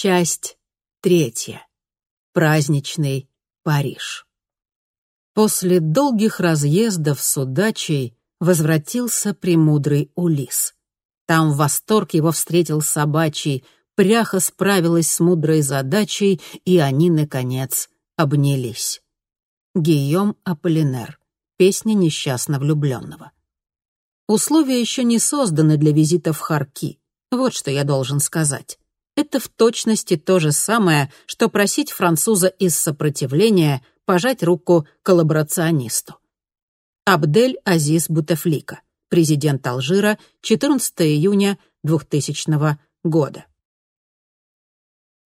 Часть третья. Праздничный Париж. После долгих разъездов с удачей возвратился премудрый Улис. Там в восторг его встретил собачий, пряха справилась с мудрой задачей, и они, наконец, обнялись. Гийом Аполлинер. Песня несчастно влюбленного. Условия еще не созданы для визита в Харки. Вот что я должен сказать. Это в точности то же самое, что просить француза из сопротивления пожать руку коллаборационисту. Абдель Азиз Бутефлика, президент Алжира, 14 июня 2000 года.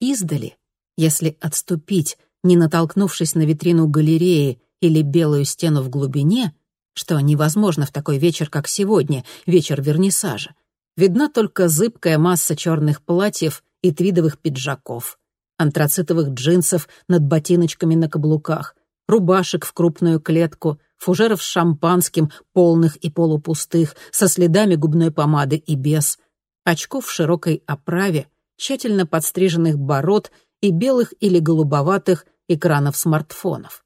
Издали, если отступить, не натолкнувшись на витрину галереи или белую стену в глубине, что невозможно в такой вечер, как сегодня, вечер вернисажа, видна только зыбкая масса черных платьев и твидовых пиджаков, антрацитовых джинсов над ботиночками на каблуках, рубашек в крупную клетку, фужеров с шампанским, полных и полупустых, со следами губной помады и без, очков в широкой оправе, тщательно подстриженных бород и белых или голубоватых экранов смартфонов.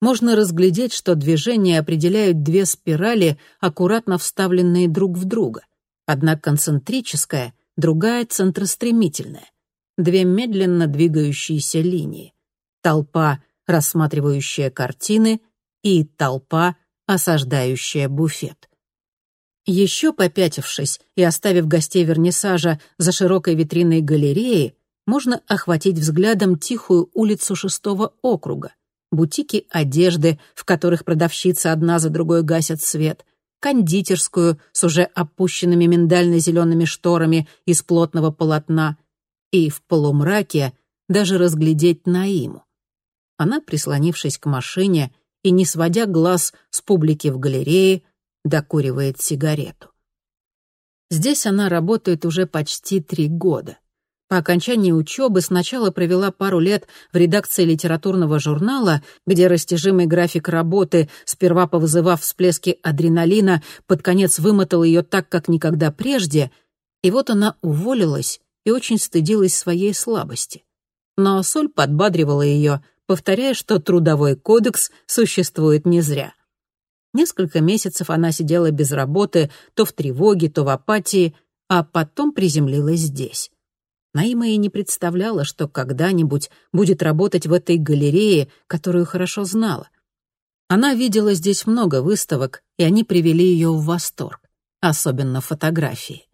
Можно разглядеть, что движения определяют две спирали, аккуратно вставленные друг в друга. Одна концентрическая, другая центростремительная. Две медленно двигающиеся линии. Толпа, рассматривающая картины, и толпа, осаждающая буфет. Еще попятившись и оставив гостей вернисажа за широкой витриной галереи, можно охватить взглядом тихую улицу шестого округа, бутики одежды, в которых продавщицы одна за другой гасят свет, кондитерскую с уже опущенными миндально-зелеными шторами из плотного полотна и в полумраке даже разглядеть Наиму. Она, прислонившись к машине и не сводя глаз с публики в галерее, докуривает сигарету. Здесь она работает уже почти три года. По окончании учебы сначала провела пару лет в редакции литературного журнала, где растяжимый график работы, сперва повызывав всплески адреналина, под конец вымотал ее так, как никогда прежде, и вот она уволилась и очень стыдилась своей слабости. Но Соль подбадривала ее, повторяя, что трудовой кодекс существует не зря. Несколько месяцев она сидела без работы, то в тревоге, то в апатии, а потом приземлилась здесь. Наима и не представляла, что когда-нибудь будет работать в этой галерее, которую хорошо знала. Она видела здесь много выставок, и они привели ее в восторг, особенно фотографии.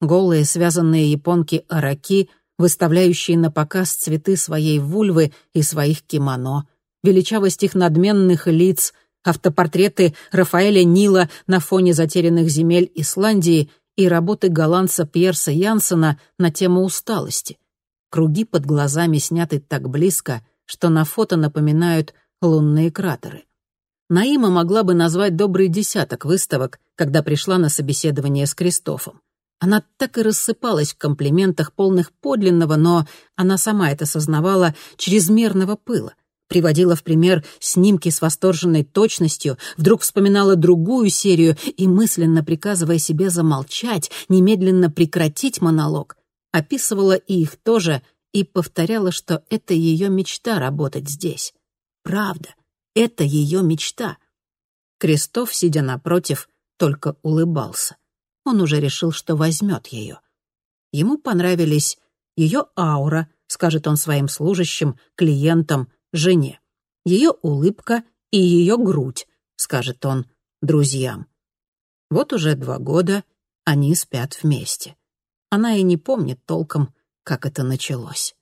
Голые связанные японки араки, выставляющие на показ цветы своей вульвы и своих кимоно, величавость их надменных лиц, автопортреты Рафаэля Нила на фоне затерянных земель Исландии и работы голландца Пьерса Янсена на тему усталости. Круги под глазами сняты так близко, что на фото напоминают лунные кратеры. Наима могла бы назвать добрый десяток выставок, когда пришла на собеседование с Кристофом. Она так и рассыпалась в комплиментах, полных подлинного, но она сама это сознавала, чрезмерного пыла приводила в пример снимки с восторженной точностью, вдруг вспоминала другую серию и, мысленно приказывая себе замолчать, немедленно прекратить монолог, описывала и их тоже и повторяла, что это ее мечта работать здесь. Правда, это ее мечта. Крестов, сидя напротив, только улыбался. Он уже решил, что возьмет ее. Ему понравились ее аура, скажет он своим служащим, клиентам, жене. Ее улыбка и ее грудь, скажет он друзьям. Вот уже два года они спят вместе. Она и не помнит толком, как это началось.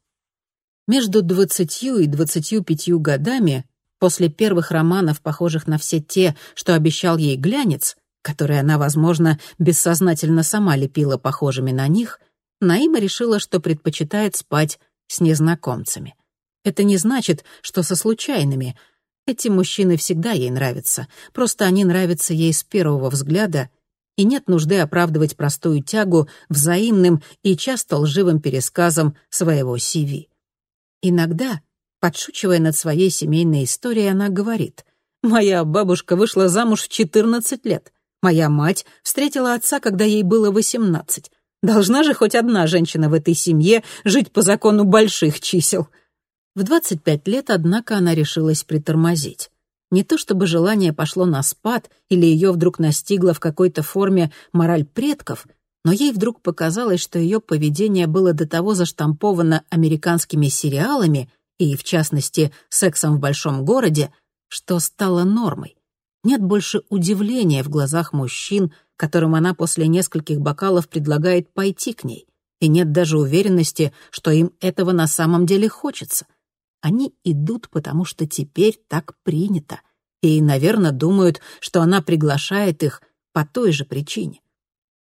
Между двадцатью и двадцатью пятью годами, после первых романов, похожих на все те, что обещал ей глянец, которые она, возможно, бессознательно сама лепила похожими на них, Наима решила, что предпочитает спать с незнакомцами — это не значит, что со случайными. Эти мужчины всегда ей нравятся. Просто они нравятся ей с первого взгляда, и нет нужды оправдывать простую тягу взаимным и часто лживым пересказом своего CV. Иногда, подшучивая над своей семейной историей, она говорит, «Моя бабушка вышла замуж в 14 лет. Моя мать встретила отца, когда ей было 18. Должна же хоть одна женщина в этой семье жить по закону больших чисел. В 25 лет, однако, она решилась притормозить. Не то чтобы желание пошло на спад или ее вдруг настигла в какой-то форме мораль предков, но ей вдруг показалось, что ее поведение было до того заштамповано американскими сериалами и, в частности, сексом в большом городе, что стало нормой. Нет больше удивления в глазах мужчин, которым она после нескольких бокалов предлагает пойти к ней, и нет даже уверенности, что им этого на самом деле хочется. Они идут, потому что теперь так принято, и, наверное, думают, что она приглашает их по той же причине.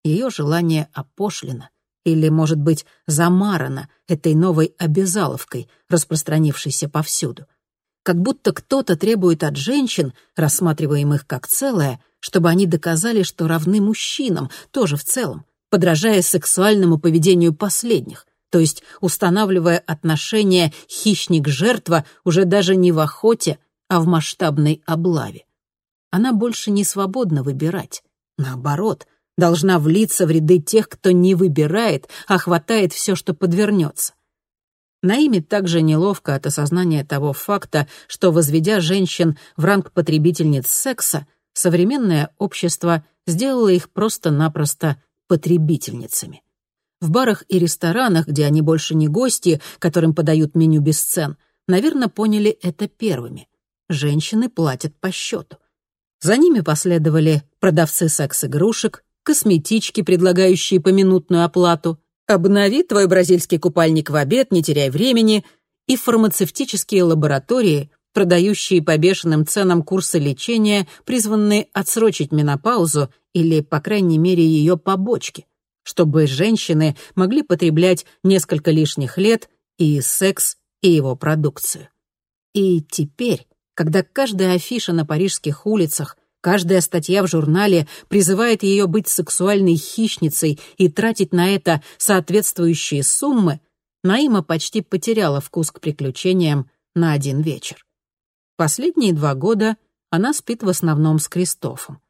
Ее желание опошлено или, может быть, замарано этой новой обязаловкой, распространившейся повсюду. Как будто кто-то требует от женщин, рассматриваемых как целое, чтобы они доказали, что равны мужчинам, тоже в целом, подражая сексуальному поведению последних, то есть устанавливая отношения хищник-жертва уже даже не в охоте, а в масштабной облаве. Она больше не свободна выбирать. Наоборот, должна влиться в ряды тех, кто не выбирает, а хватает все, что подвернется. Наиме также неловко от осознания того факта, что, возведя женщин в ранг потребительниц секса, современное общество сделало их просто-напросто потребительницами. В барах и ресторанах, где они больше не гости, которым подают меню без цен, наверное, поняли это первыми. Женщины платят по счету. За ними последовали продавцы секс-игрушек, косметички, предлагающие поминутную оплату, обнови твой бразильский купальник в обед, не теряй времени, и фармацевтические лаборатории, продающие по бешеным ценам курсы лечения, призванные отсрочить менопаузу или, по крайней мере, ее побочки, чтобы женщины могли потреблять несколько лишних лет и секс, и его продукцию. И теперь, когда каждая афиша на парижских улицах Каждая статья в журнале призывает ее быть сексуальной хищницей и тратить на это соответствующие суммы, Наима почти потеряла вкус к приключениям на один вечер. Последние два года она спит в основном с Кристофом.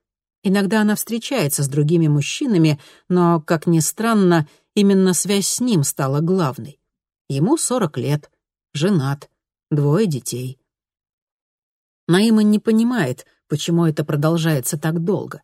Иногда она встречается с другими мужчинами, но, как ни странно, именно связь с ним стала главной. Ему 40 лет, женат, двое детей. Наима не понимает — почему это продолжается так долго.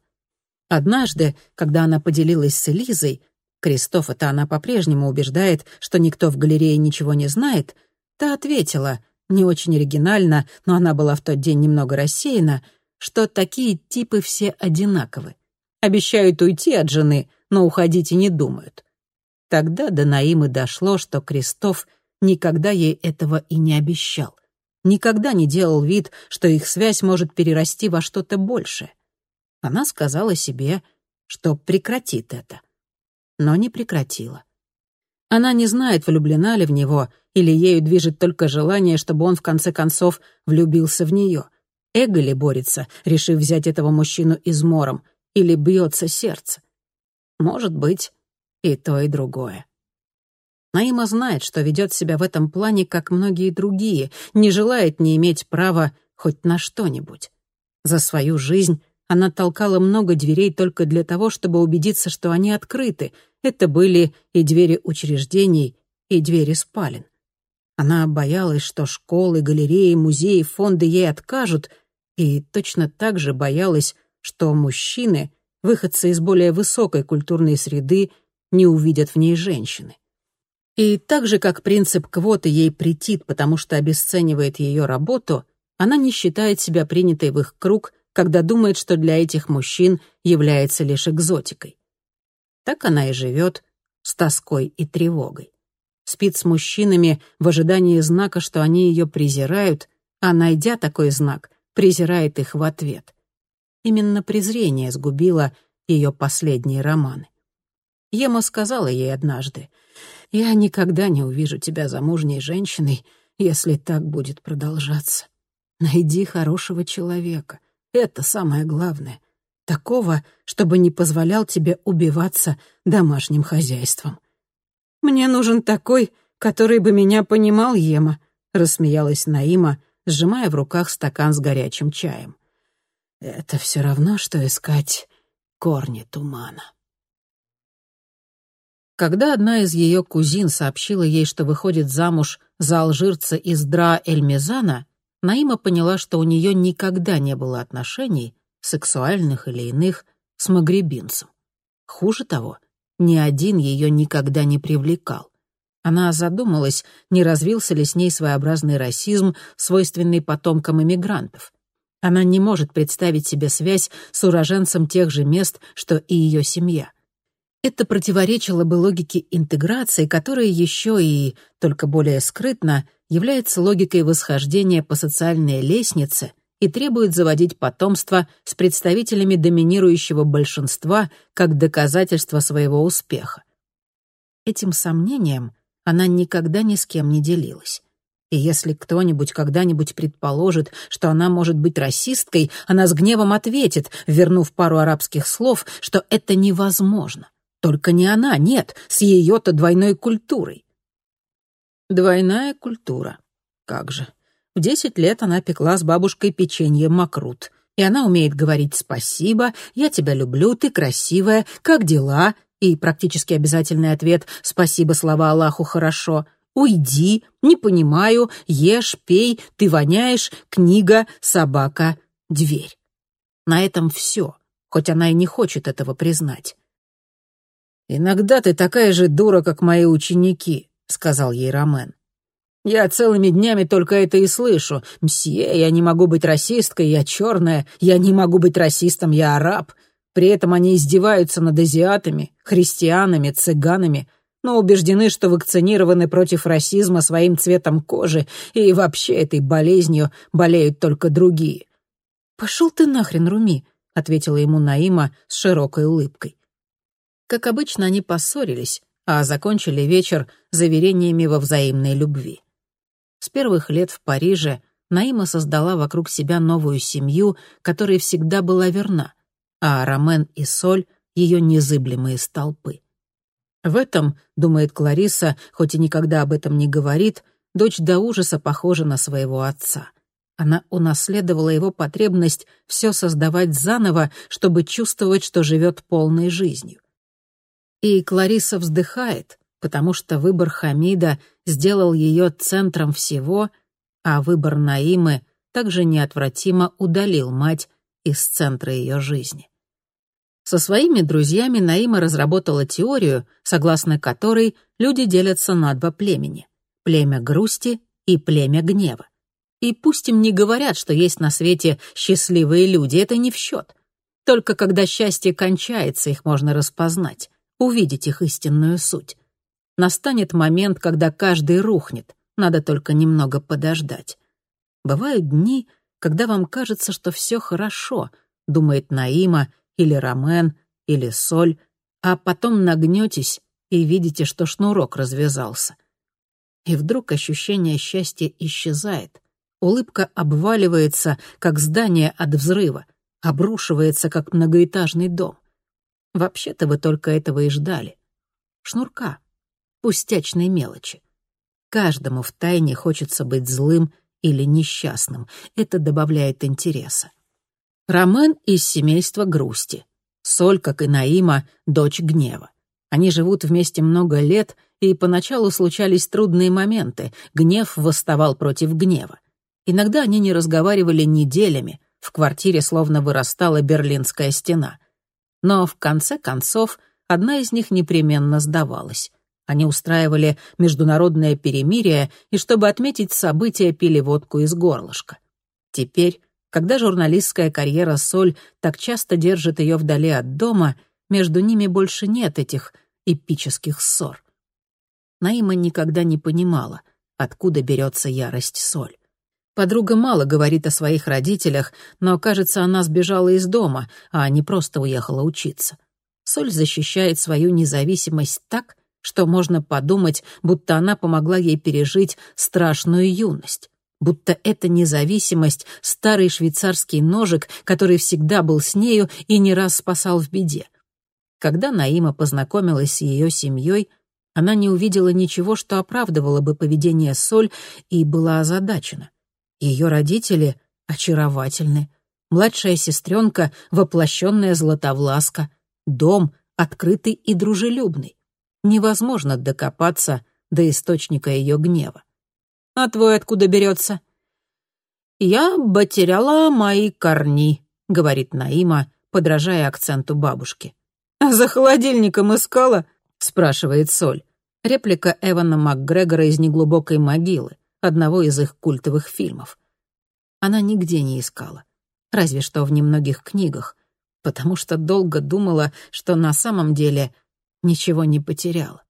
Однажды, когда она поделилась с Элизой, Кристофа-то она по-прежнему убеждает, что никто в галерее ничего не знает, та ответила, не очень оригинально, но она была в тот день немного рассеяна, что такие типы все одинаковы. Обещают уйти от жены, но уходить и не думают. Тогда до Наимы дошло, что Кристоф никогда ей этого и не обещал никогда не делал вид, что их связь может перерасти во что-то большее. Она сказала себе, что прекратит это. Но не прекратила. Она не знает, влюблена ли в него, или ею движет только желание, чтобы он в конце концов влюбился в нее. Эго ли борется, решив взять этого мужчину измором, или бьется сердце? Может быть, и то, и другое. Наима знает, что ведет себя в этом плане, как многие другие, не желает не иметь права хоть на что-нибудь. За свою жизнь она толкала много дверей только для того, чтобы убедиться, что они открыты. Это были и двери учреждений, и двери спален. Она боялась, что школы, галереи, музеи, фонды ей откажут, и точно так же боялась, что мужчины, выходцы из более высокой культурной среды, не увидят в ней женщины. И так же, как принцип квоты ей претит, потому что обесценивает ее работу, она не считает себя принятой в их круг, когда думает, что для этих мужчин является лишь экзотикой. Так она и живет с тоской и тревогой. Спит с мужчинами в ожидании знака, что они ее презирают, а, найдя такой знак, презирает их в ответ. Именно презрение сгубило ее последние романы. Ема сказала ей однажды — я никогда не увижу тебя замужней женщиной, если так будет продолжаться. Найди хорошего человека. Это самое главное. Такого, чтобы не позволял тебе убиваться домашним хозяйством. Мне нужен такой, который бы меня понимал, Ема, рассмеялась Наима, сжимая в руках стакан с горячим чаем. Это все равно, что искать корни тумана. Когда одна из ее кузин сообщила ей, что выходит замуж за алжирца из Дра-Эль-Мезана, Наима поняла, что у нее никогда не было отношений, сексуальных или иных, с магребинцем. Хуже того, ни один ее никогда не привлекал. Она задумалась, не развился ли с ней своеобразный расизм, свойственный потомкам иммигрантов. Она не может представить себе связь с уроженцем тех же мест, что и ее семья. Это противоречило бы логике интеграции, которая еще и, только более скрытно, является логикой восхождения по социальной лестнице и требует заводить потомство с представителями доминирующего большинства как доказательство своего успеха. Этим сомнением она никогда ни с кем не делилась. И если кто-нибудь когда-нибудь предположит, что она может быть расисткой, она с гневом ответит, вернув пару арабских слов, что это невозможно. Только не она, нет, с ее-то двойной культурой. Двойная культура. Как же. В десять лет она пекла с бабушкой печенье макрут. И она умеет говорить «спасибо», «я тебя люблю», «ты красивая», «как дела?» И практически обязательный ответ «спасибо, слова Аллаху, хорошо», «уйди», «не понимаю», «ешь», «пей», «ты воняешь», «книга», «собака», «дверь». На этом все, хоть она и не хочет этого признать. «Иногда ты такая же дура, как мои ученики», — сказал ей Ромен. «Я целыми днями только это и слышу. Мсье, я не могу быть расисткой, я черная, я не могу быть расистом, я араб». При этом они издеваются над азиатами, христианами, цыганами, но убеждены, что вакцинированы против расизма своим цветом кожи, и вообще этой болезнью болеют только другие. «Пошел ты нахрен, Руми», — ответила ему Наима с широкой улыбкой. Как обычно, они поссорились, а закончили вечер заверениями во взаимной любви. С первых лет в Париже Наима создала вокруг себя новую семью, которой всегда была верна, а Ромен и Соль — ее незыблемые столпы. В этом, думает Клариса, хоть и никогда об этом не говорит, дочь до ужаса похожа на своего отца. Она унаследовала его потребность все создавать заново, чтобы чувствовать, что живет полной жизнью. И Клариса вздыхает, потому что выбор Хамида сделал ее центром всего, а выбор Наимы также неотвратимо удалил мать из центра ее жизни. Со своими друзьями Наима разработала теорию, согласно которой люди делятся на два племени — племя грусти и племя гнева. И пусть им не говорят, что есть на свете счастливые люди, это не в счет. Только когда счастье кончается, их можно распознать увидеть их истинную суть. Настанет момент, когда каждый рухнет, надо только немного подождать. Бывают дни, когда вам кажется, что все хорошо, думает Наима или Ромен или Соль, а потом нагнетесь и видите, что шнурок развязался. И вдруг ощущение счастья исчезает. Улыбка обваливается, как здание от взрыва, обрушивается, как многоэтажный дом. Вообще-то вы только этого и ждали. Шнурка. Пустячной мелочи. Каждому в тайне хочется быть злым или несчастным. Это добавляет интереса. Ромен из семейства грусти. Соль, как и Наима, дочь гнева. Они живут вместе много лет, и поначалу случались трудные моменты. Гнев восставал против гнева. Иногда они не разговаривали неделями. В квартире словно вырастала Берлинская стена. Но в конце концов одна из них непременно сдавалась. Они устраивали международное перемирие и, чтобы отметить события, пили водку из горлышка. Теперь, когда журналистская карьера Соль так часто держит ее вдали от дома, между ними больше нет этих эпических ссор. Наима никогда не понимала, откуда берется ярость Соль. Подруга мало говорит о своих родителях, но, кажется, она сбежала из дома, а не просто уехала учиться. Соль защищает свою независимость так, что можно подумать, будто она помогла ей пережить страшную юность. Будто эта независимость — старый швейцарский ножик, который всегда был с нею и не раз спасал в беде. Когда Наима познакомилась с ее семьей, она не увидела ничего, что оправдывало бы поведение Соль, и была озадачена. Ее родители очаровательны. Младшая сестренка — воплощенная златовласка. Дом — открытый и дружелюбный. невозможно докопаться до источника ее гнева. «А твой откуда берется?» «Я потеряла мои корни», — говорит Наима, подражая акценту бабушки. «За холодильником искала?» — спрашивает Соль. Реплика Эвана МакГрегора из «Неглубокой могилы», одного из их культовых фильмов. Она нигде не искала, разве что в немногих книгах, потому что долго думала, что на самом деле ничего не потеряла.